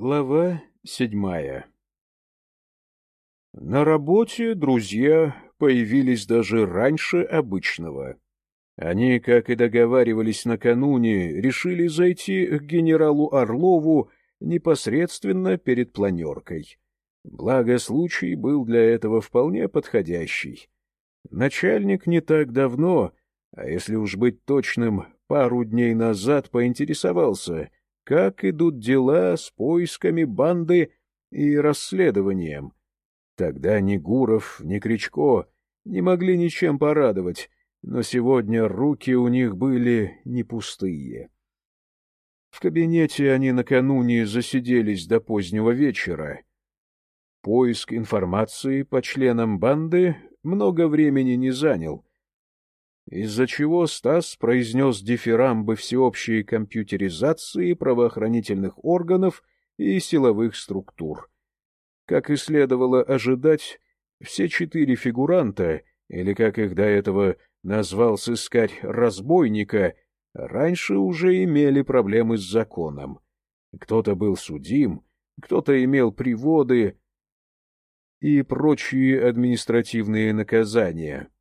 Глава седьмая На работе друзья появились даже раньше обычного. Они, как и договаривались накануне, решили зайти к генералу Орлову непосредственно перед планеркой. Благо, случай был для этого вполне подходящий. Начальник не так давно, а если уж быть точным, пару дней назад поинтересовался — как идут дела с поисками банды и расследованием. Тогда ни Гуров, ни Кричко не могли ничем порадовать, но сегодня руки у них были не пустые. В кабинете они накануне засиделись до позднего вечера. Поиск информации по членам банды много времени не занял — из-за чего Стас произнес дифирамбы всеобщей компьютеризации правоохранительных органов и силовых структур. Как и следовало ожидать, все четыре фигуранта, или, как их до этого назвал сыскарь разбойника, раньше уже имели проблемы с законом. Кто-то был судим, кто-то имел приводы и прочие административные наказания. —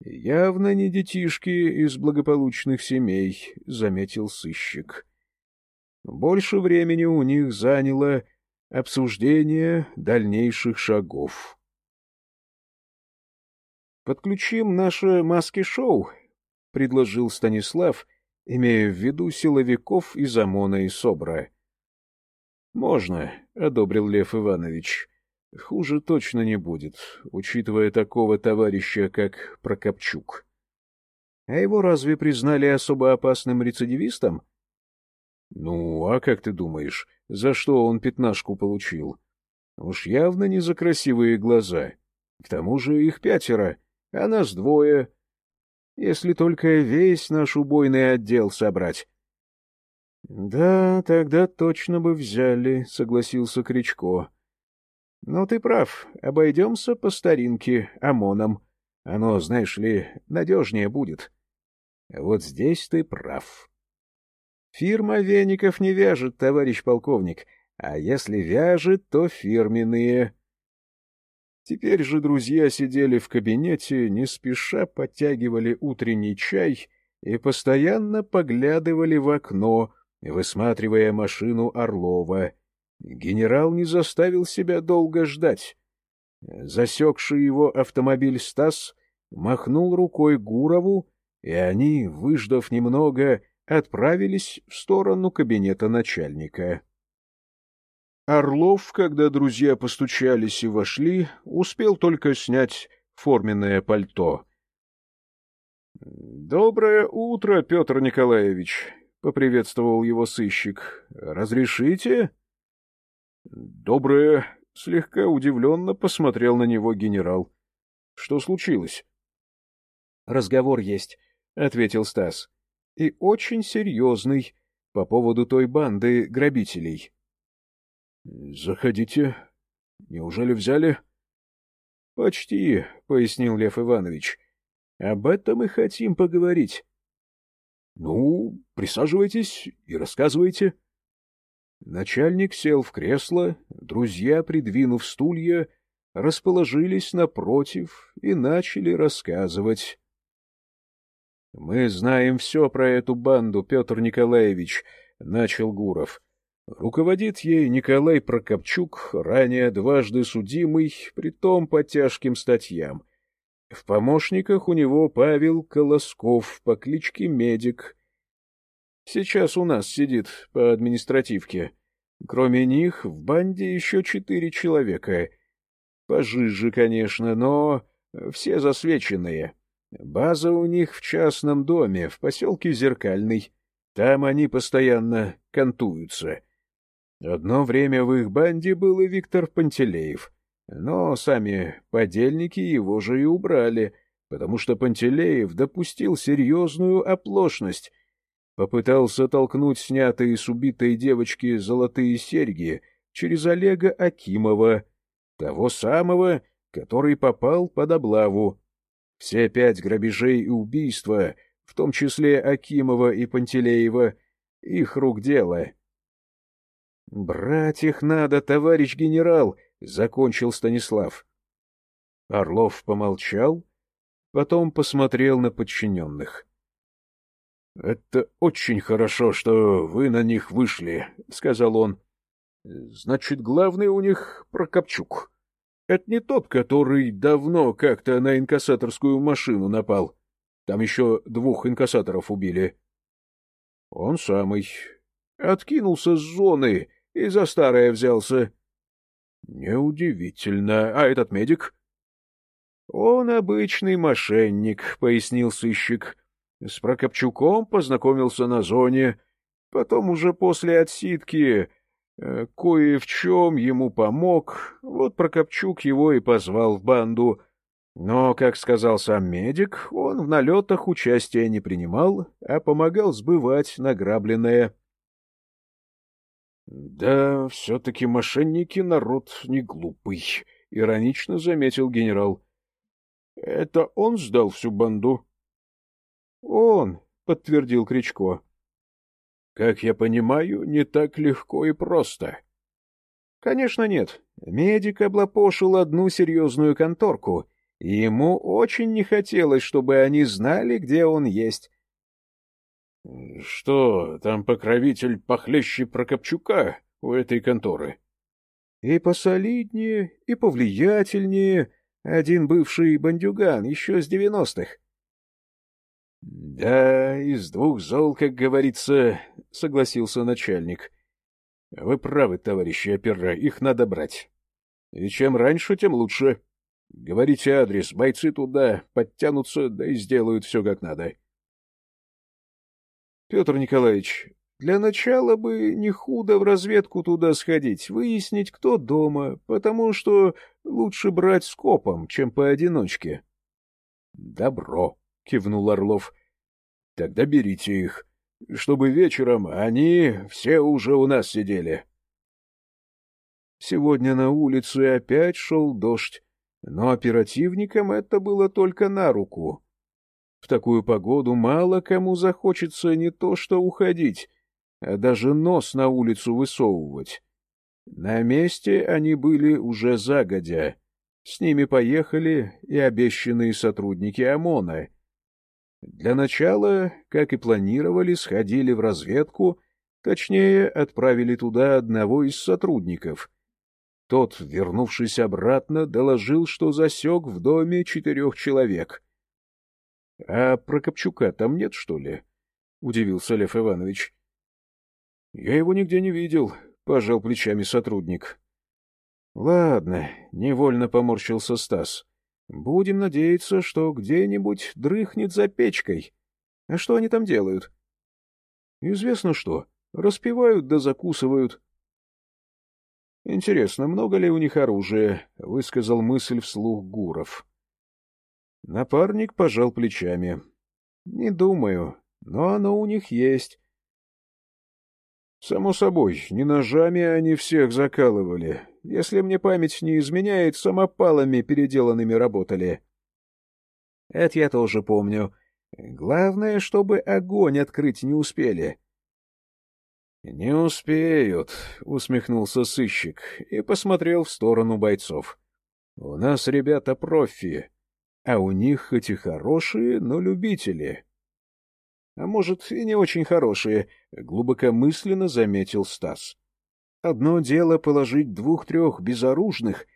Явно не детишки из благополучных семей, — заметил сыщик. Больше времени у них заняло обсуждение дальнейших шагов. «Подключим наше маски-шоу», — предложил Станислав, имея в виду силовиков из ОМОНа и СОБРа. «Можно», — одобрил Лев Иванович. Хуже точно не будет, учитывая такого товарища, как Прокопчук. А его разве признали особо опасным рецидивистом? Ну, а как ты думаешь, за что он пятнашку получил? Уж явно не за красивые глаза. К тому же их пятеро, а нас двое. Если только весь наш убойный отдел собрать. — Да, тогда точно бы взяли, — согласился Кричко. — Ну, ты прав. Обойдемся по старинке ОМОНом. Оно, знаешь ли, надежнее будет. Вот здесь ты прав. Фирма веников не вяжет, товарищ полковник, а если вяжет, то фирменные. Теперь же друзья сидели в кабинете, не спеша подтягивали утренний чай и постоянно поглядывали в окно, высматривая машину Орлова — Генерал не заставил себя долго ждать. Засекший его автомобиль Стас махнул рукой Гурову, и они, выждав немного, отправились в сторону кабинета начальника. Орлов, когда друзья постучались и вошли, успел только снять форменное пальто. — Доброе утро, Петр Николаевич! — поприветствовал его сыщик. — Разрешите? — Доброе, слегка удивленно посмотрел на него генерал. Что случилось? Разговор есть, ответил Стас. И очень серьезный по поводу той банды грабителей. Заходите. Неужели взяли? Почти, пояснил Лев Иванович. Об этом и хотим поговорить. Ну, присаживайтесь и рассказывайте. Начальник сел в кресло, друзья, придвинув стулья, расположились напротив и начали рассказывать. — Мы знаем все про эту банду, Петр Николаевич, — начал Гуров. Руководит ей Николай Прокопчук, ранее дважды судимый, притом по тяжким статьям. В помощниках у него Павел Колосков по кличке Медик, Сейчас у нас сидит по административке. Кроме них в банде еще четыре человека. Пожиже, конечно, но все засвеченные. База у них в частном доме, в поселке Зеркальный. Там они постоянно кантуются. Одно время в их банде был и Виктор Пантелеев. Но сами подельники его же и убрали, потому что Пантелеев допустил серьезную оплошность Попытался толкнуть снятые с убитой девочки золотые серьги через Олега Акимова, того самого, который попал под облаву. Все пять грабежей и убийства, в том числе Акимова и Пантелеева, их рук дело. — Брать их надо, товарищ генерал, — закончил Станислав. Орлов помолчал, потом посмотрел на подчиненных. — Это очень хорошо, что вы на них вышли, — сказал он. — Значит, главный у них Прокопчук. Это не тот, который давно как-то на инкассаторскую машину напал. Там еще двух инкассаторов убили. — Он самый. Откинулся с зоны и за старое взялся. — Неудивительно. А этот медик? — Он обычный мошенник, — пояснил сыщик. С Прокопчуком познакомился на зоне. Потом уже после отсидки э, кое в чем ему помог. Вот Прокопчук его и позвал в банду. Но, как сказал сам медик, он в налетах участия не принимал, а помогал сбывать награбленное. — Да, все-таки мошенники народ не глупый, — иронично заметил генерал. — Это он сдал всю банду? — Он, — подтвердил Кричко. — Как я понимаю, не так легко и просто. — Конечно, нет. Медик облапошил одну серьезную конторку, и ему очень не хотелось, чтобы они знали, где он есть. — Что, там покровитель похлеще Прокопчука у этой конторы? — И посолиднее, и повлиятельнее, один бывший бандюган, еще с девяностых. — Да, из двух зол, как говорится, — согласился начальник. — Вы правы, товарищи опера, их надо брать. И чем раньше, тем лучше. Говорите адрес, бойцы туда подтянутся, да и сделают все как надо. — Петр Николаевич, для начала бы не худо в разведку туда сходить, выяснить, кто дома, потому что лучше брать скопом, чем поодиночке. — Добро, — кивнул Орлов. — Тогда берите их, чтобы вечером они все уже у нас сидели. Сегодня на улице опять шел дождь, но оперативникам это было только на руку. В такую погоду мало кому захочется не то что уходить, а даже нос на улицу высовывать. На месте они были уже загодя. С ними поехали и обещанные сотрудники ОМОНа. Для начала, как и планировали, сходили в разведку, точнее, отправили туда одного из сотрудников. Тот, вернувшись обратно, доложил, что засек в доме четырех человек. — А Прокопчука там нет, что ли? — удивился Лев Иванович. — Я его нигде не видел, — пожал плечами сотрудник. — Ладно, — невольно поморщился Стас. — Будем надеяться, что где-нибудь дрыхнет за печкой. А что они там делают? — Известно что. Распивают да закусывают. — Интересно, много ли у них оружия? — высказал мысль вслух Гуров. Напарник пожал плечами. — Не думаю, но оно у них есть. Само собой, не ножами они всех закалывали. Если мне память не изменяет, самопалами переделанными работали. Это я тоже помню. Главное, чтобы огонь открыть не успели. — Не успеют, — усмехнулся сыщик и посмотрел в сторону бойцов. — У нас ребята профи, а у них хоть и хорошие, но любители а может, и не очень хорошие, — глубокомысленно заметил Стас. Одно дело положить двух-трех безоружных,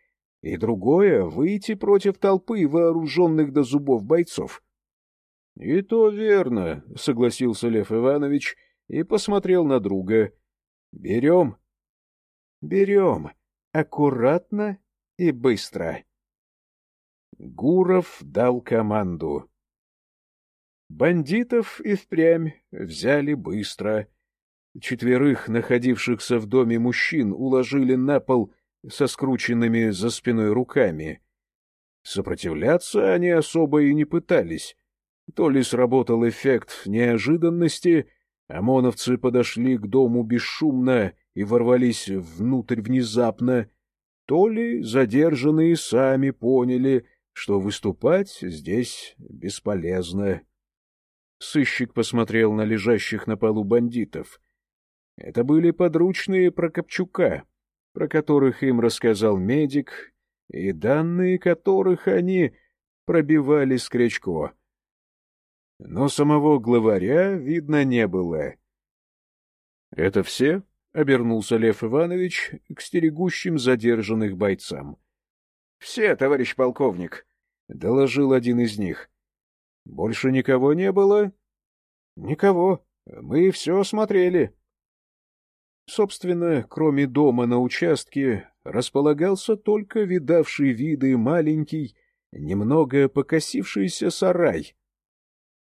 и другое — выйти против толпы вооруженных до зубов бойцов. — И то верно, — согласился Лев Иванович и посмотрел на друга. — Берем? — Берем. Аккуратно и быстро. Гуров дал команду. Бандитов и впрямь взяли быстро. Четверых находившихся в доме мужчин уложили на пол со скрученными за спиной руками. Сопротивляться они особо и не пытались. То ли сработал эффект неожиданности, ОМОНовцы подошли к дому бесшумно и ворвались внутрь внезапно, то ли задержанные сами поняли, что выступать здесь бесполезно. Сыщик посмотрел на лежащих на полу бандитов. Это были подручные Прокопчука, про которых им рассказал медик, и данные которых они пробивали с Крячко. Но самого главаря видно не было. — Это все? — обернулся Лев Иванович к стерегущим задержанных бойцам. — Все, товарищ полковник, — доложил один из них. — Больше никого не было? — Никого. Мы все осмотрели. Собственно, кроме дома на участке, располагался только видавший виды маленький, немного покосившийся сарай.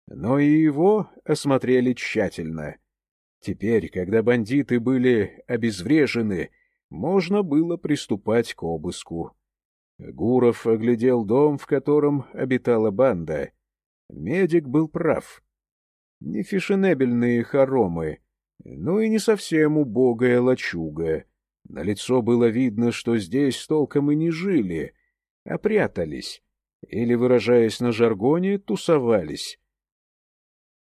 Но и его осмотрели тщательно. Теперь, когда бандиты были обезврежены, можно было приступать к обыску. Гуров оглядел дом, в котором обитала банда. Медик был прав. Не фешенебельные хоромы, но и не совсем убогая лачуга. На лицо было видно, что здесь толком и не жили, а прятались, или, выражаясь на жаргоне, тусовались.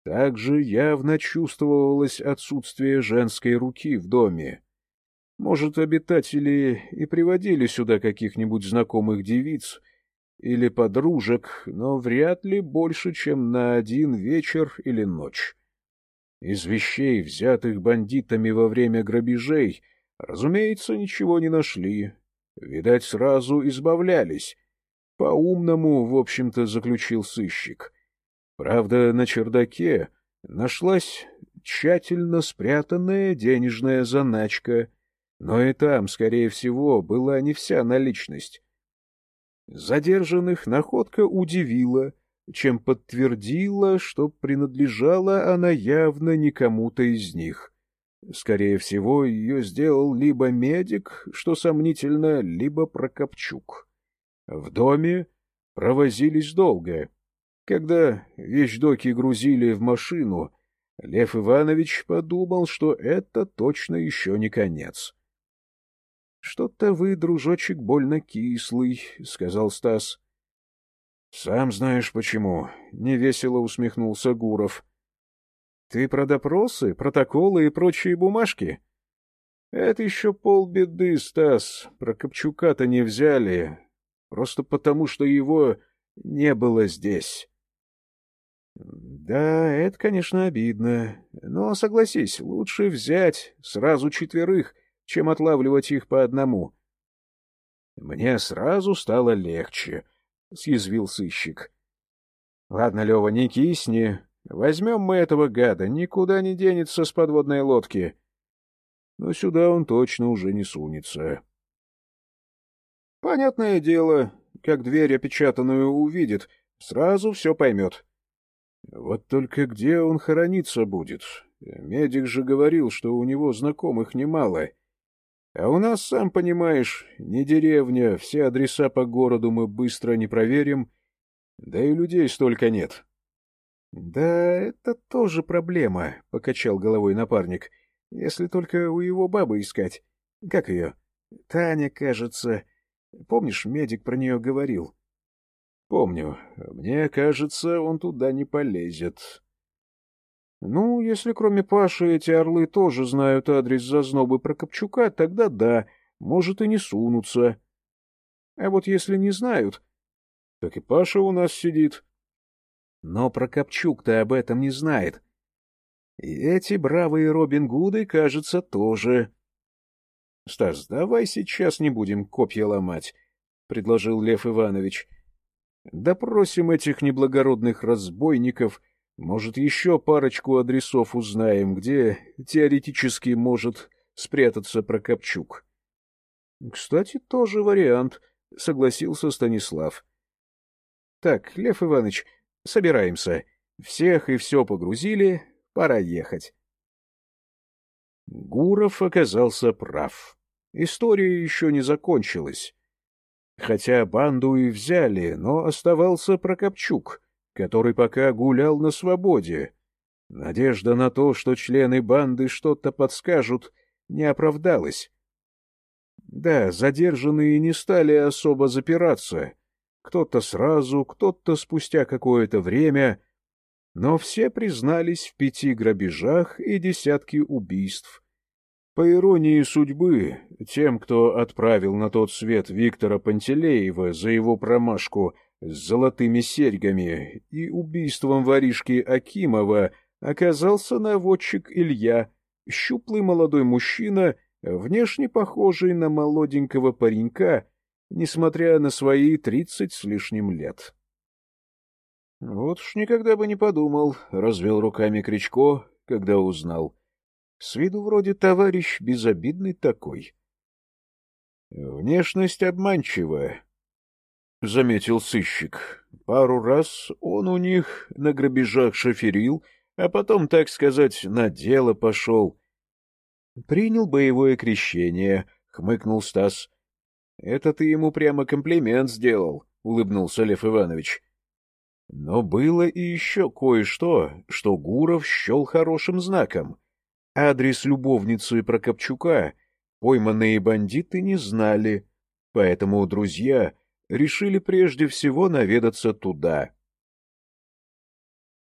Также явно чувствовалось отсутствие женской руки в доме. Может, обитатели и приводили сюда каких-нибудь знакомых девиц или подружек, но вряд ли больше, чем на один вечер или ночь. Из вещей, взятых бандитами во время грабежей, разумеется, ничего не нашли. Видать, сразу избавлялись. По-умному, в общем-то, заключил сыщик. Правда, на чердаке нашлась тщательно спрятанная денежная заначка, но и там, скорее всего, была не вся наличность. Задержанных находка удивила, чем подтвердила, что принадлежала она явно не кому-то из них. Скорее всего, ее сделал либо медик, что сомнительно, либо Прокопчук. В доме провозились долго. Когда вещдоки грузили в машину, Лев Иванович подумал, что это точно еще не конец. — Что-то вы, дружочек, больно кислый, — сказал Стас. — Сам знаешь почему, — невесело усмехнулся Гуров. — Ты про допросы, протоколы и прочие бумажки? — Это еще полбеды, Стас. Про Копчука-то не взяли. Просто потому, что его не было здесь. — Да, это, конечно, обидно. Но, согласись, лучше взять сразу четверых, чем отлавливать их по одному. — Мне сразу стало легче, —— съязвил сыщик. — Ладно, Лева, не кисни. Возьмем мы этого гада, никуда не денется с подводной лодки. Но сюда он точно уже не сунется. Понятное дело, как дверь опечатанную увидит, сразу все поймет. Вот только где он хорониться будет? Медик же говорил, что у него знакомых немало. А у нас, сам понимаешь, не деревня, все адреса по городу мы быстро не проверим, да и людей столько нет. — Да это тоже проблема, — покачал головой напарник, — если только у его бабы искать. Как ее? Таня, кажется. Помнишь, медик про нее говорил? — Помню. Мне кажется, он туда не полезет. Ну, если кроме Паши эти орлы тоже знают адрес зазнобы Прокопчука, тогда да, может и не сунутся. А вот если не знают, так и Паша у нас сидит. Но Прокопчук-то об этом не знает. И эти бравые Робин Гуды, кажется, тоже. — Стас, давай сейчас не будем копья ломать, — предложил Лев Иванович. — Допросим этих неблагородных разбойников — может, еще парочку адресов узнаем, где теоретически может спрятаться Прокопчук. — Кстати, тоже вариант, — согласился Станислав. — Так, Лев Иванович, собираемся. Всех и все погрузили, пора ехать. Гуров оказался прав. История еще не закончилась. Хотя банду и взяли, но оставался Прокопчук — который пока гулял на свободе. Надежда на то, что члены банды что-то подскажут, не оправдалась. Да, задержанные не стали особо запираться. Кто-то сразу, кто-то спустя какое-то время, но все признались в пяти грабежах и десятке убийств, По иронии судьбы, тем, кто отправил на тот свет Виктора Пантелеева за его промашку с золотыми серьгами и убийством воришки Акимова, оказался наводчик Илья, щуплый молодой мужчина, внешне похожий на молоденького паренька, несмотря на свои тридцать с лишним лет. — Вот уж никогда бы не подумал, — развел руками Кричко, когда узнал. С виду вроде товарищ безобидный такой. — Внешность обманчивая, — заметил сыщик. Пару раз он у них на грабежах шоферил, а потом, так сказать, на дело пошел. — Принял боевое крещение, — хмыкнул Стас. — Это ты ему прямо комплимент сделал, — улыбнулся Лев Иванович. Но было и еще кое-что, что Гуров счел хорошим знаком. Адрес любовницы Прокопчука пойманные бандиты не знали, поэтому друзья решили прежде всего наведаться туда.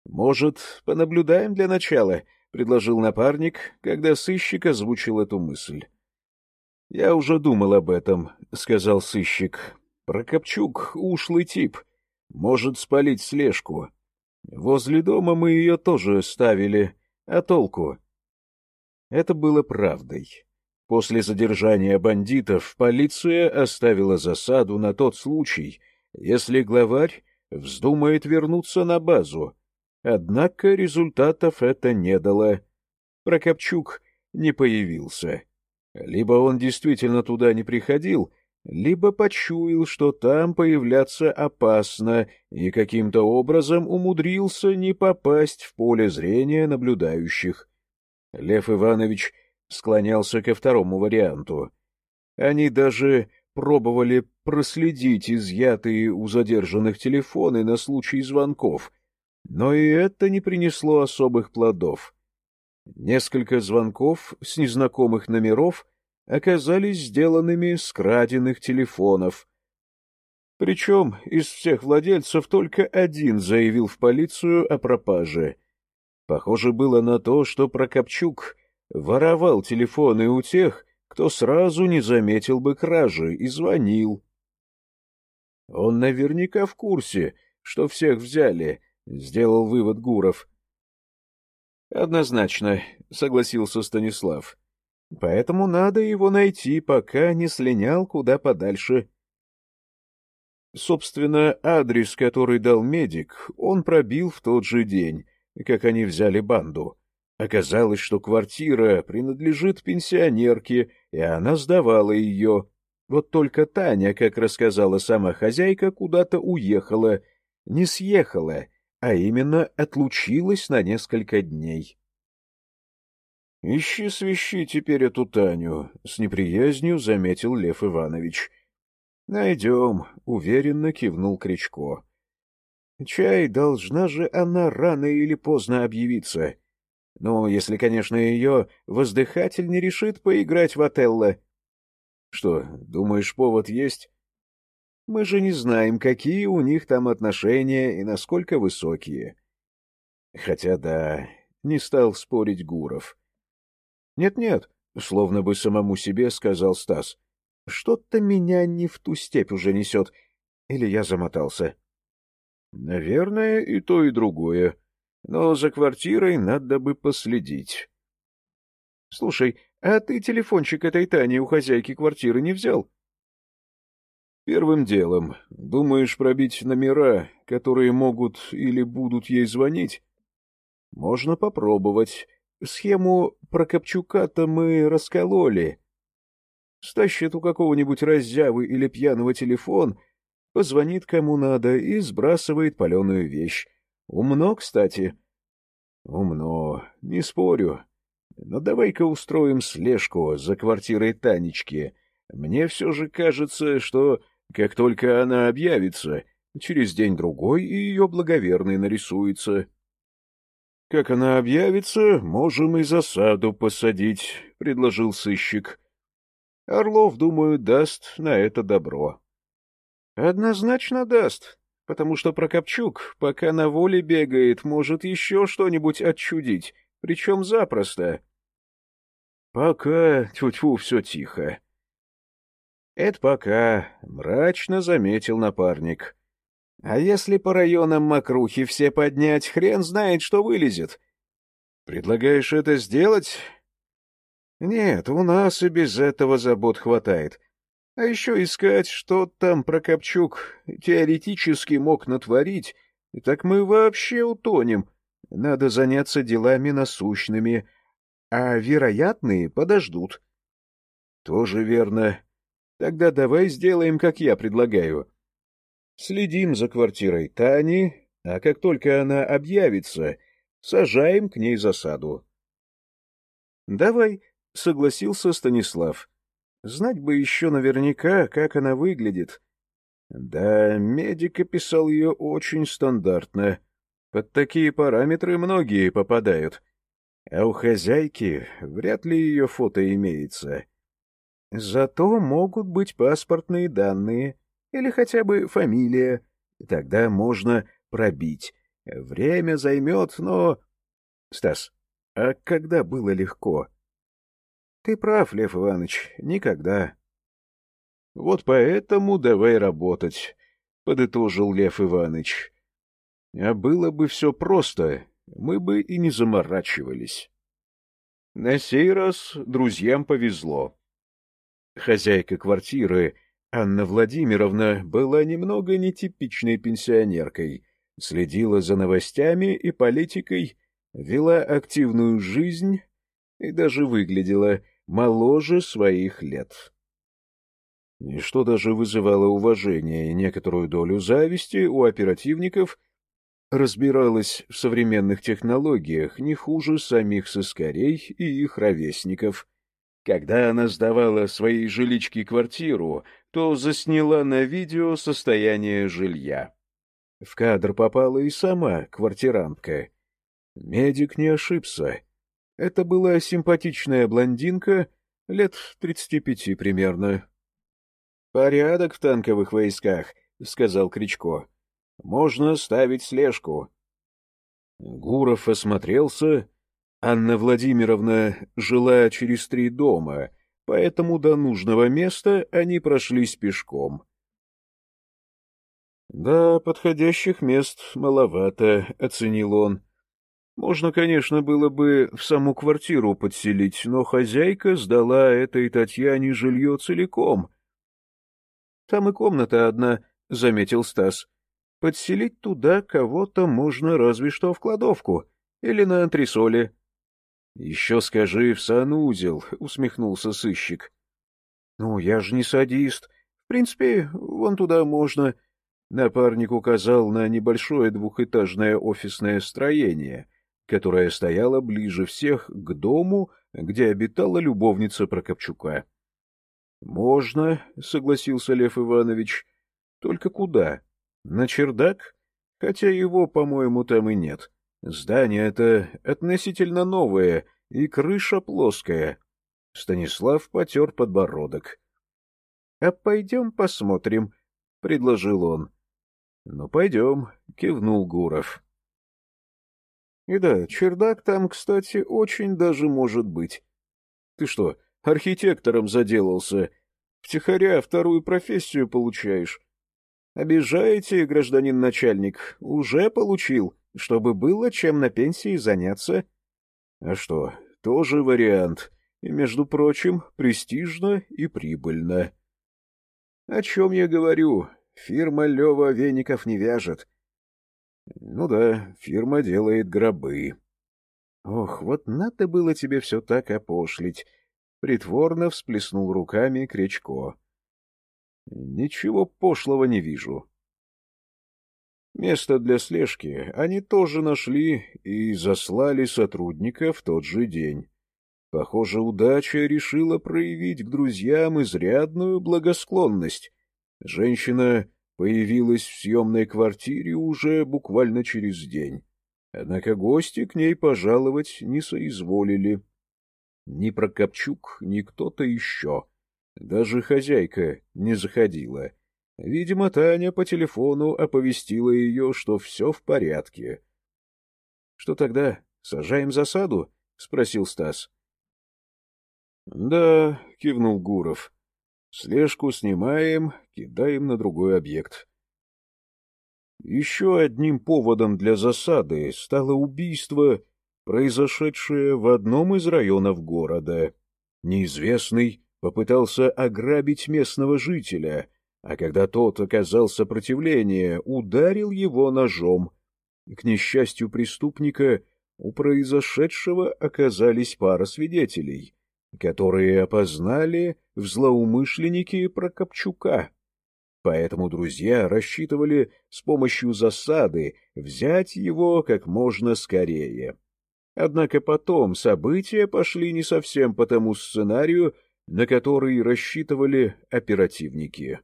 «Может, понаблюдаем для начала?» — предложил напарник, когда сыщик озвучил эту мысль. «Я уже думал об этом», — сказал сыщик. «Прокопчук — ушлый тип» может спалить слежку. Возле дома мы ее тоже ставили. А толку? Это было правдой. После задержания бандитов полиция оставила засаду на тот случай, если главарь вздумает вернуться на базу. Однако результатов это не дало. Прокопчук не появился. Либо он действительно туда не приходил, либо почуял, что там появляться опасно, и каким-то образом умудрился не попасть в поле зрения наблюдающих. Лев Иванович склонялся ко второму варианту. Они даже пробовали проследить изъятые у задержанных телефоны на случай звонков, но и это не принесло особых плодов. Несколько звонков с незнакомых номеров — оказались сделанными с краденных телефонов. Причем из всех владельцев только один заявил в полицию о пропаже. Похоже было на то, что Прокопчук воровал телефоны у тех, кто сразу не заметил бы кражи и звонил. Он наверняка в курсе, что всех взяли, — сделал вывод Гуров. — Однозначно, — согласился Станислав. Поэтому надо его найти, пока не слинял куда подальше. Собственно, адрес, который дал медик, он пробил в тот же день, как они взяли банду. Оказалось, что квартира принадлежит пенсионерке, и она сдавала ее. Вот только Таня, как рассказала сама хозяйка, куда-то уехала, не съехала, а именно отлучилась на несколько дней. — Ищи свищи теперь эту Таню, — с неприязнью заметил Лев Иванович. — Найдем, — уверенно кивнул Кричко. — Чай, должна же она рано или поздно объявиться. Ну, если, конечно, ее воздыхатель не решит поиграть в Отелло. — Что, думаешь, повод есть? — Мы же не знаем, какие у них там отношения и насколько высокие. Хотя да, не стал спорить Гуров. — нет-нет, словно бы самому себе сказал Стас. Что-то меня не в ту степь уже несет. Или я замотался? Наверное, и то, и другое. Но за квартирой надо бы последить. Слушай, а ты телефончик этой Тани у хозяйки квартиры не взял? Первым делом. Думаешь пробить номера, которые могут или будут ей звонить? Можно попробовать. Схему Прокопчука-то мы раскололи. Стащит у какого-нибудь раззявы или пьяного телефон, позвонит кому надо и сбрасывает паленую вещь. Умно, кстати. Умно, не спорю. Но давай-ка устроим слежку за квартирой Танечки. Мне все же кажется, что как только она объявится, через день-другой и ее благоверный нарисуется. — Как она объявится, можем и засаду посадить, — предложил сыщик. Орлов, думаю, даст на это добро. — Однозначно даст, потому что Прокопчук, пока на воле бегает, может еще что-нибудь отчудить, причем запросто. Пока, тьфу-тьфу, все тихо. Это пока, мрачно заметил напарник. А если по районам Макрухи все поднять, хрен знает, что вылезет. Предлагаешь это сделать? Нет, у нас и без этого забот хватает. А еще искать, что там Прокопчук теоретически мог натворить, так мы вообще утонем. Надо заняться делами насущными, а вероятные подождут. — Тоже верно. Тогда давай сделаем, как я предлагаю. Следим за квартирой Тани, а как только она объявится, сажаем к ней засаду. — Давай, — согласился Станислав. — Знать бы еще наверняка, как она выглядит. Да, медик описал ее очень стандартно. Под такие параметры многие попадают. А у хозяйки вряд ли ее фото имеется. Зато могут быть паспортные данные или хотя бы фамилия. Тогда можно пробить. Время займет, но... Стас, а когда было легко? Ты прав, Лев Иванович, никогда. Вот поэтому давай работать, — подытожил Лев Иванович. А было бы все просто, мы бы и не заморачивались. На сей раз друзьям повезло. Хозяйка квартиры, Анна Владимировна, была немного нетипичной пенсионеркой, следила за новостями и политикой, вела активную жизнь и даже выглядела моложе своих лет. И что даже вызывало уважение и некоторую долю зависти у оперативников — разбиралась в современных технологиях не хуже самих сыскарей и их ровесников. Когда она сдавала своей жиличке квартиру, то засняла на видео состояние жилья. В кадр попала и сама квартирантка. Медик не ошибся. Это была симпатичная блондинка, лет тридцати пяти примерно. — Порядок в танковых войсках, — сказал Кричко. Можно ставить слежку. Гуров осмотрелся. Анна Владимировна жила через три дома, поэтому до нужного места они прошлись пешком. «Да, подходящих мест маловато», — оценил он. «Можно, конечно, было бы в саму квартиру подселить, но хозяйка сдала этой Татьяне жилье целиком». «Там и комната одна», — заметил Стас. Подселить туда кого-то можно разве что в кладовку или на антресоле. — Еще скажи в санузел, — усмехнулся сыщик. — Ну, я же не садист. В принципе, вон туда можно. Напарник указал на небольшое двухэтажное офисное строение, которое стояло ближе всех к дому, где обитала любовница Прокопчука. — Можно, — согласился Лев Иванович. — Только куда? — на чердак? Хотя его, по-моему, там и нет. Здание это относительно новое, и крыша плоская. Станислав потер подбородок. — А пойдем посмотрим, — предложил он. — Ну, пойдем, — кивнул Гуров. — И да, чердак там, кстати, очень даже может быть. Ты что, архитектором заделался? Втихаря вторую профессию получаешь? Обижаете, гражданин начальник, уже получил, чтобы было чем на пенсии заняться. А что, тоже вариант, и, между прочим, престижно и прибыльно. О чем я говорю? Фирма Лева веников не вяжет. Ну да, фирма делает гробы. Ох, вот надо было тебе все так опошлить. Притворно всплеснул руками Кречко. Ничего пошлого не вижу. Место для слежки они тоже нашли и заслали сотрудника в тот же день. Похоже, удача решила проявить к друзьям изрядную благосклонность. Женщина появилась в съемной квартире уже буквально через день. Однако гости к ней пожаловать не соизволили. Ни Прокопчук, ни кто-то еще. Даже хозяйка не заходила. Видимо, Таня по телефону оповестила ее, что все в порядке. — Что тогда, сажаем засаду? — спросил Стас. — Да, — кивнул Гуров. — Слежку снимаем, кидаем на другой объект. Еще одним поводом для засады стало убийство, произошедшее в одном из районов города. Неизвестный попытался ограбить местного жителя, а когда тот оказал сопротивление, ударил его ножом. К несчастью преступника, у произошедшего оказались пара свидетелей, которые опознали в злоумышленнике Прокопчука. Поэтому друзья рассчитывали с помощью засады взять его как можно скорее. Однако потом события пошли не совсем по тому сценарию, на который рассчитывали оперативники.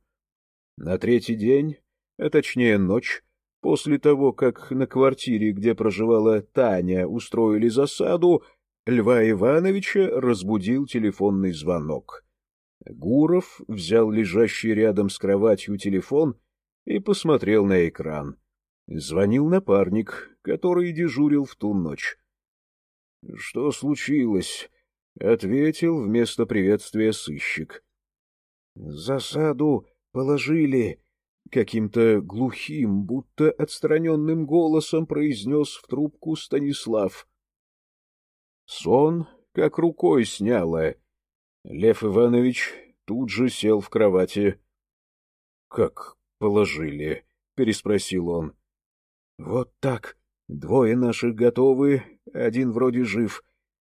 На третий день, а точнее ночь, после того, как на квартире, где проживала Таня, устроили засаду, Льва Ивановича разбудил телефонный звонок. Гуров взял лежащий рядом с кроватью телефон и посмотрел на экран. Звонил напарник, который дежурил в ту ночь. — Что случилось? — ответил вместо приветствия сыщик. — Засаду положили, — каким-то глухим, будто отстраненным голосом произнес в трубку Станислав. Сон как рукой сняло. Лев Иванович тут же сел в кровати. — Как положили? — переспросил он. — Вот так. Двое наших готовы, один вроде жив.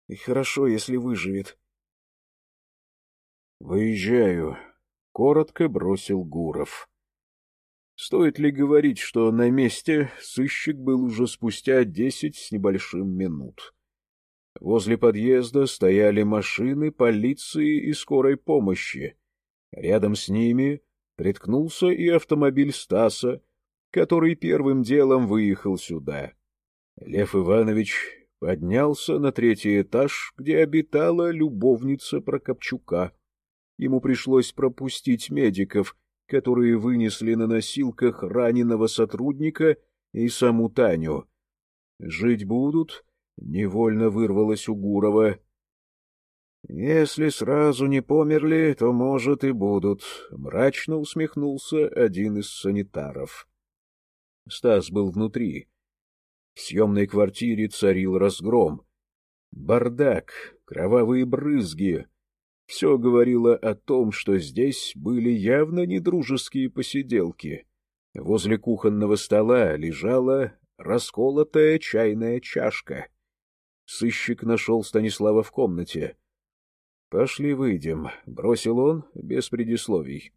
И хорошо, если выживет. — Выезжаю, — коротко бросил Гуров. Стоит ли говорить, что на месте сыщик был уже спустя десять с небольшим минут? Возле подъезда стояли машины полиции и скорой помощи. Рядом с ними приткнулся и автомобиль Стаса, который первым делом выехал сюда. Лев Иванович поднялся на третий этаж, где обитала любовница Прокопчука. Ему пришлось пропустить медиков, которые вынесли на носилках раненого сотрудника и саму Таню. Жить будут Невольно вырвалось у Гурова. — Если сразу не померли, то, может, и будут, — мрачно усмехнулся один из санитаров. Стас был внутри. В съемной квартире царил разгром. Бардак, кровавые брызги. Все говорило о том, что здесь были явно недружеские посиделки. Возле кухонного стола лежала расколотая чайная чашка. Сыщик нашел Станислава в комнате. — Пошли выйдем, — бросил он без предисловий.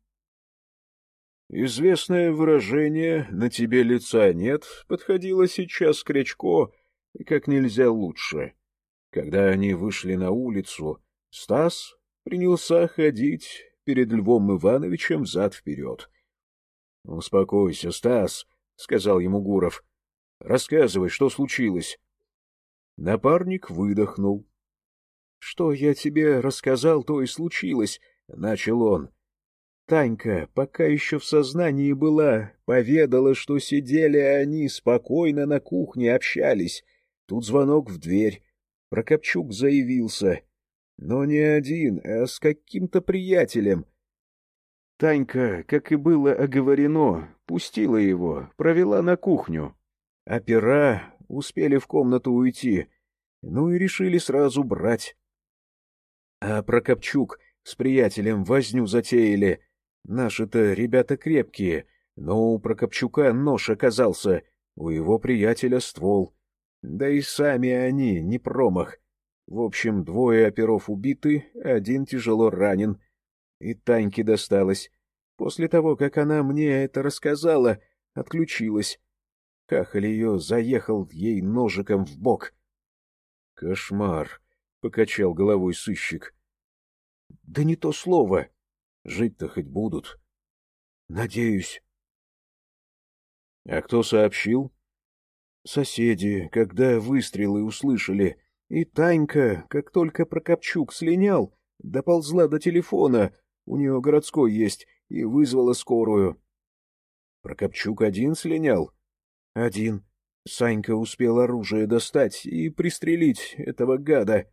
Известное выражение «на тебе лица нет» подходило сейчас Крячко как нельзя лучше. Когда они вышли на улицу, Стас принялся ходить перед Львом Ивановичем зад-вперед. — Успокойся, Стас, — сказал ему Гуров. — Рассказывай, что случилось. Напарник выдохнул. — Что я тебе рассказал, то и случилось, — начал он. Танька, пока еще в сознании была, поведала, что сидели они спокойно на кухне, общались. Тут звонок в дверь. Прокопчук заявился. Но не один, а с каким-то приятелем. Танька, как и было оговорено, пустила его, провела на кухню. Опера успели в комнату уйти, ну и решили сразу брать. А Прокопчук с приятелем возню затеяли. Наши-то ребята крепкие, но у Прокопчука нож оказался, у его приятеля ствол. Да и сами они не промах. В общем, двое оперов убиты, один тяжело ранен. И Таньке досталось. После того, как она мне это рассказала, отключилась. Кахаль ее заехал ей ножиком в бок. — Кошмар! — покачал головой сыщик. — Да не то слово. Жить-то хоть будут. — Надеюсь. — А кто сообщил? — Соседи, когда выстрелы услышали. И Танька, как только Прокопчук слинял, доползла до телефона, у нее городской есть, и вызвала скорую. — Прокопчук один слинял? Один. Санька успел оружие достать и пристрелить этого гада.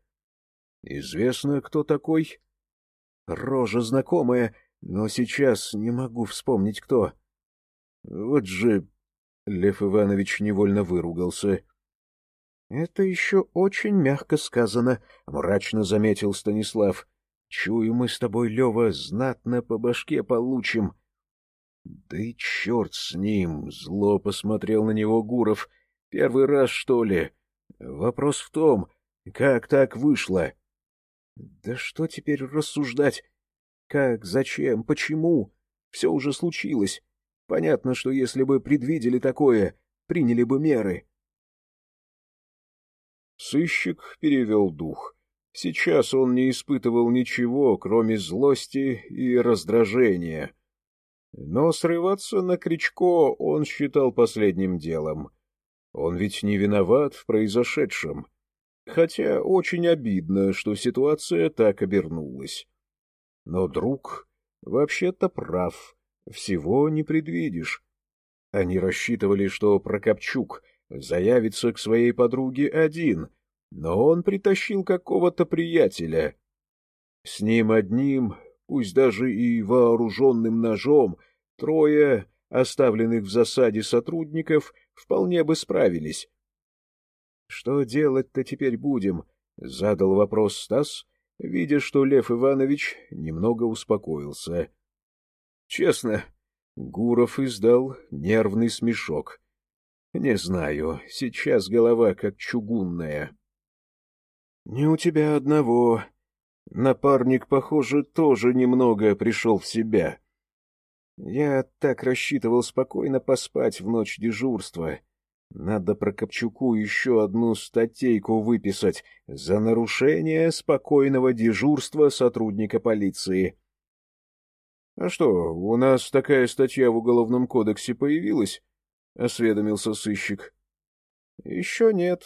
Известно, кто такой? Рожа знакомая, но сейчас не могу вспомнить, кто. Вот же... Лев Иванович невольно выругался. — Это еще очень мягко сказано, — мрачно заметил Станислав. — Чую, мы с тобой, Лева, знатно по башке получим. — Да и черт с ним! — зло посмотрел на него Гуров. — Первый раз, что ли? Вопрос в том, как так вышло? — Да что теперь рассуждать? Как, зачем, почему? Все уже случилось. Понятно, что если бы предвидели такое, приняли бы меры. Сыщик перевел дух. Сейчас он не испытывал ничего, кроме злости и раздражения. Но срываться на Кричко он считал последним делом. Он ведь не виноват в произошедшем. Хотя очень обидно, что ситуация так обернулась. Но друг вообще-то прав. Всего не предвидишь. Они рассчитывали, что Прокопчук заявится к своей подруге один, но он притащил какого-то приятеля. С ним одним, пусть даже и вооруженным ножом, трое оставленных в засаде сотрудников вполне бы справились. — Что делать-то теперь будем? — задал вопрос Стас, видя, что Лев Иванович немного успокоился. Честно, Гуров издал нервный смешок. Не знаю, сейчас голова как чугунная. — Не у тебя одного. Напарник, похоже, тоже немного пришел в себя. Я так рассчитывал спокойно поспать в ночь дежурства. Надо Прокопчуку еще одну статейку выписать за нарушение спокойного дежурства сотрудника полиции. — А что, у нас такая статья в Уголовном кодексе появилась? — осведомился сыщик. — Еще нет,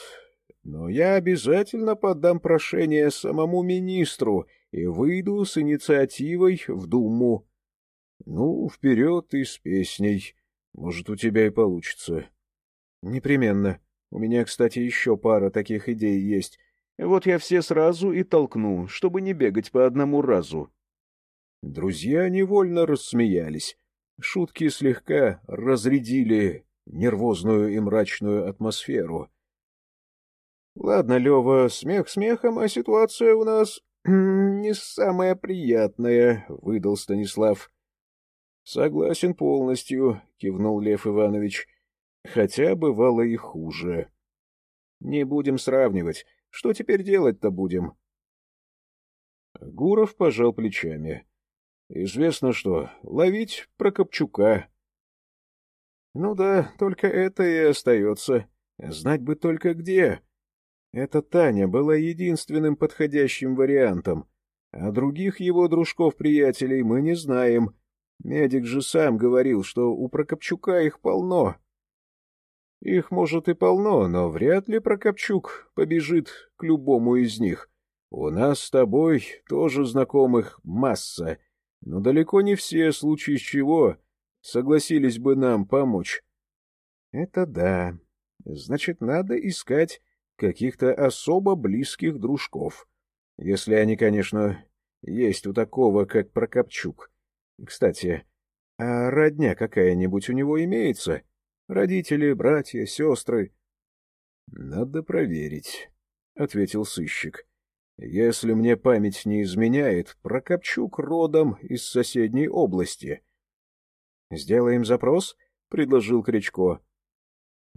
но я обязательно подам прошение самому министру и выйду с инициативой в Думу. — Ну, вперед и с песней. Может, у тебя и получится. — Непременно. У меня, кстати, еще пара таких идей есть. Вот я все сразу и толкну, чтобы не бегать по одному разу. Друзья невольно рассмеялись. Шутки слегка разрядили нервозную и мрачную атмосферу. — Ладно, Лева, смех смехом, а ситуация у нас не самая приятная, — выдал Станислав. — Согласен полностью, — кивнул Лев Иванович. — Хотя бывало и хуже. — Не будем сравнивать. Что теперь делать-то будем? Гуров пожал плечами. Известно что, ловить Прокопчука. Ну да, только это и остается. Знать бы только где. Эта Таня была единственным подходящим вариантом, а других его дружков-приятелей мы не знаем. Медик же сам говорил, что у Прокопчука их полно. Их, может, и полно, но вряд ли Прокопчук побежит к любому из них. У нас с тобой тоже знакомых масса, но далеко не все, случаи чего, согласились бы нам помочь. — Это да. Значит, надо искать каких-то особо близких дружков. Если они, конечно, есть у такого, как Прокопчук. Кстати, а родня какая-нибудь у него имеется? Родители, братья, сестры? — Надо проверить, — ответил сыщик. Если мне память не изменяет, Прокопчук родом из соседней области. — Сделаем запрос? — предложил Кричко. —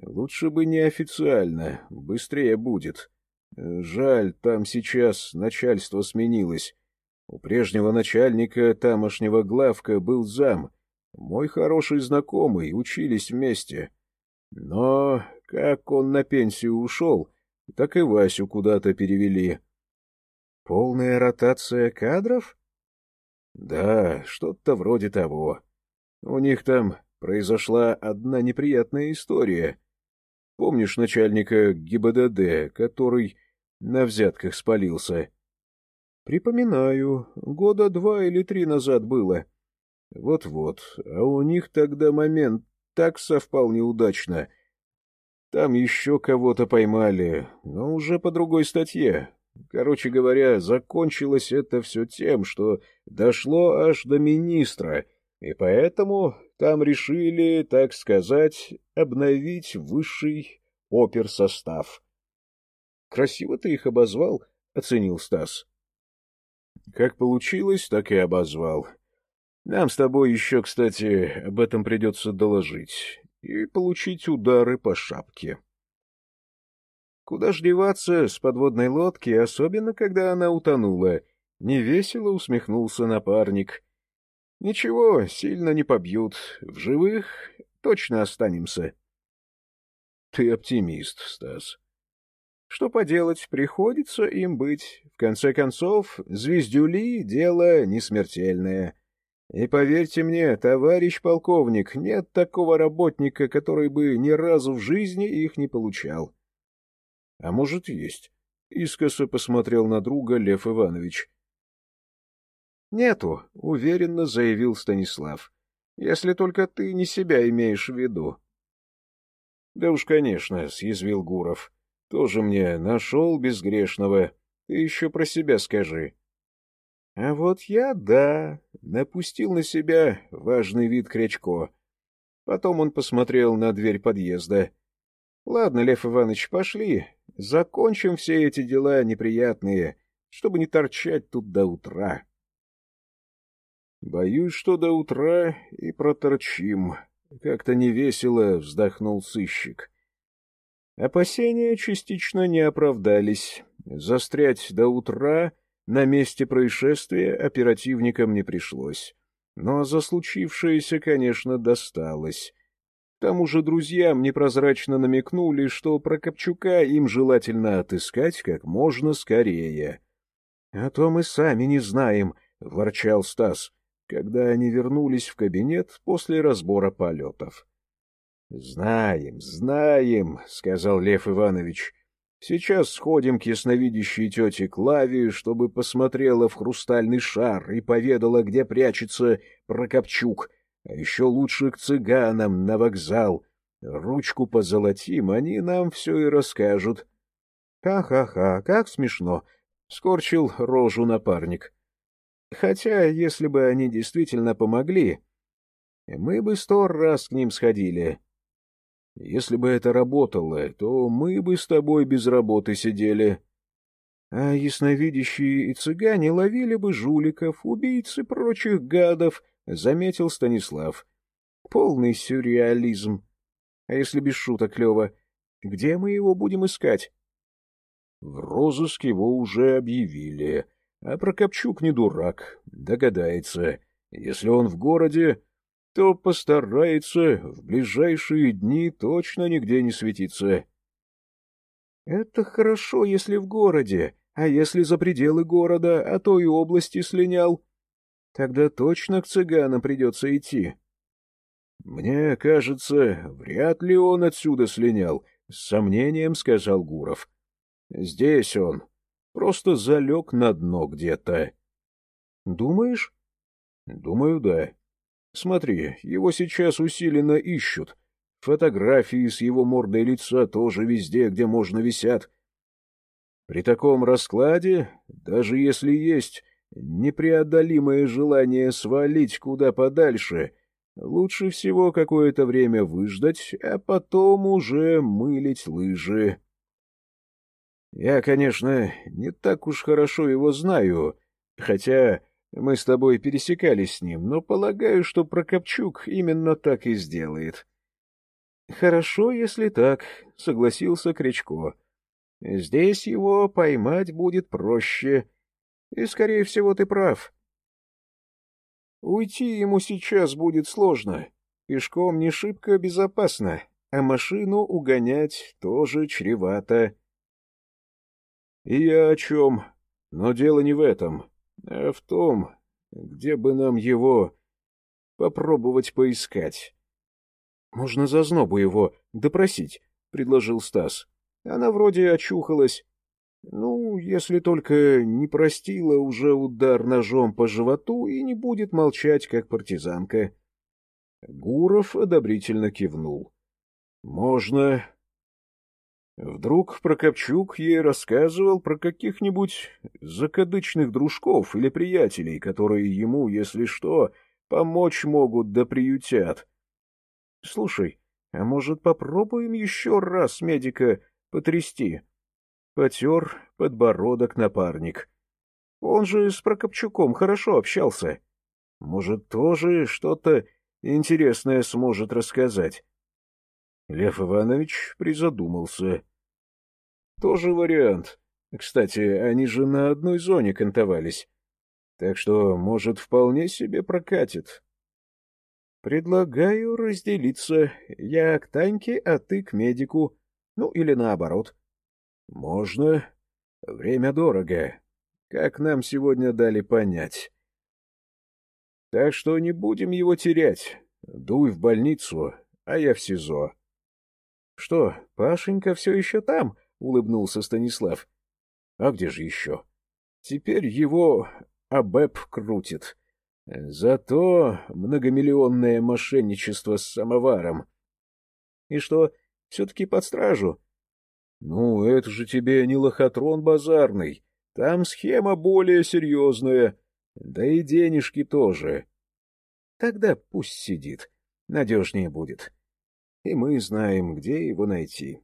Лучше бы неофициально, быстрее будет. Жаль, там сейчас начальство сменилось. У прежнего начальника тамошнего главка был зам. Мой хороший знакомый, учились вместе. Но как он на пенсию ушел, так и Васю куда-то перевели. Полная ротация кадров? Да, что-то вроде того. У них там произошла одна неприятная история. Помнишь начальника ГИБДД, который на взятках спалился? Припоминаю, года два или три назад было. Вот-вот, а у них тогда момент так совпал неудачно. Там еще кого-то поймали, но уже по другой статье, Короче говоря, закончилось это все тем, что дошло аж до министра, и поэтому там решили, так сказать, обновить высший оперсостав. — Красиво ты их обозвал, — оценил Стас. — Как получилось, так и обозвал. Нам с тобой еще, кстати, об этом придется доложить и получить удары по шапке. Куда ж деваться с подводной лодки, особенно когда она утонула? Невесело усмехнулся напарник. Ничего, сильно не побьют. В живых точно останемся. Ты оптимист, Стас. Что поделать, приходится им быть. В конце концов, звездюли — дело несмертельное. И поверьте мне, товарищ полковник, нет такого работника, который бы ни разу в жизни их не получал. — А может, есть. Искоса посмотрел на друга Лев Иванович. — Нету, — уверенно заявил Станислав. — Если только ты не себя имеешь в виду. — Да уж, конечно, — съязвил Гуров. — Тоже мне нашел безгрешного. Ты еще про себя скажи. — а вот я, да, напустил на себя важный вид Крячко. Потом он посмотрел на дверь подъезда. — Ладно, Лев Иванович, пошли. Закончим все эти дела неприятные, чтобы не торчать тут до утра. — Боюсь, что до утра и проторчим. Как-то невесело вздохнул сыщик. Опасения частично не оправдались. Застрять до утра на месте происшествия оперативникам не пришлось. Но за случившееся, конечно, досталось. К тому же друзьям непрозрачно намекнули, что Прокопчука им желательно отыскать как можно скорее. — А то мы сами не знаем, — ворчал Стас, когда они вернулись в кабинет после разбора полетов. — Знаем, знаем, — сказал Лев Иванович. Сейчас сходим к ясновидящей тете Клаве, чтобы посмотрела в хрустальный шар и поведала, где прячется Прокопчук, а еще лучше к цыганам на вокзал. Ручку позолотим, они нам все и расскажут. Ха — Ха-ха-ха, как смешно! — скорчил рожу напарник. — Хотя, если бы они действительно помогли, мы бы сто раз к ним сходили. — если бы это работало, то мы бы с тобой без работы сидели. А ясновидящие и цыгане ловили бы жуликов, убийц и прочих гадов, — заметил Станислав. Полный сюрреализм. А если без шуток, Лева, где мы его будем искать? В розыск его уже объявили, а Прокопчук не дурак, догадается. Если он в городе, то постарается в ближайшие дни точно нигде не светиться. — Это хорошо, если в городе, а если за пределы города, а то и области слинял? Тогда точно к цыганам придется идти. — Мне кажется, вряд ли он отсюда слинял, — с сомнением сказал Гуров. — Здесь он. Просто залег на дно где-то. — Думаешь? — Думаю, да. Смотри, его сейчас усиленно ищут. Фотографии с его мордой лица тоже везде, где можно, висят. При таком раскладе, даже если есть непреодолимое желание свалить куда подальше, лучше всего какое-то время выждать, а потом уже мылить лыжи. Я, конечно, не так уж хорошо его знаю, хотя мы с тобой пересекались с ним, но полагаю, что Прокопчук именно так и сделает. — Хорошо, если так, — согласился Кричко. — Здесь его поймать будет проще. И, скорее всего, ты прав. Уйти ему сейчас будет сложно. Пешком не шибко безопасно, а машину угонять тоже чревато. — И я о чем? Но дело не в этом а в том, где бы нам его попробовать поискать. — Можно за знобу его допросить, — предложил Стас. Она вроде очухалась. Ну, если только не простила уже удар ножом по животу и не будет молчать, как партизанка. Гуров одобрительно кивнул. — Можно. Вдруг Прокопчук ей рассказывал про каких-нибудь закадычных дружков или приятелей, которые ему, если что, помочь могут да приютят. — Слушай, а может, попробуем еще раз медика потрясти? Потер подбородок напарник. Он же с Прокопчуком хорошо общался. Может, тоже что-то интересное сможет рассказать. Лев Иванович призадумался. Тоже вариант. Кстати, они же на одной зоне кантовались. Так что, может, вполне себе прокатит. Предлагаю разделиться. Я к Таньке, а ты к медику. Ну, или наоборот. Можно. Время дорого. Как нам сегодня дали понять. Так что не будем его терять. Дуй в больницу, а я в СИЗО. — Что, Пашенька все еще там? — улыбнулся Станислав. — А где же еще? Теперь его АБЭП крутит. Зато многомиллионное мошенничество с самоваром. — И что, все-таки под стражу? — Ну, это же тебе не лохотрон базарный. Там схема более серьезная. Да и денежки тоже. Тогда пусть сидит. Надежнее будет. И мы знаем, где его найти.